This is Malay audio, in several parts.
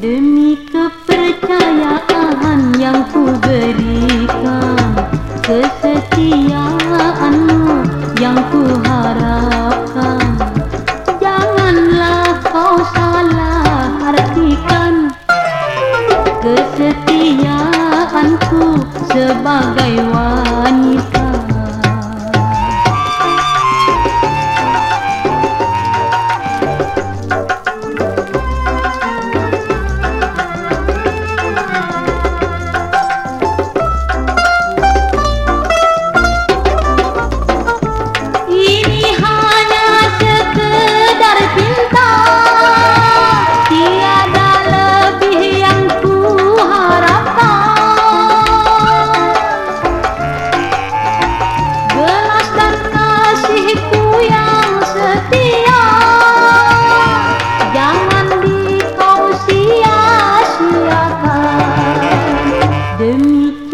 Demi kepercayaan yang ku berikan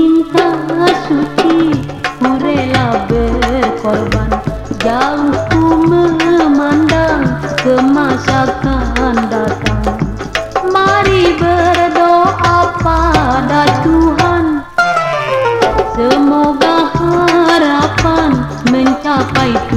cinta suci ku rela berkorban jauh ku memandang ke masa akan datang mari berdoa pada Tuhan semoga harapan mencapai Tuhan.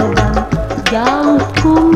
Suci Ku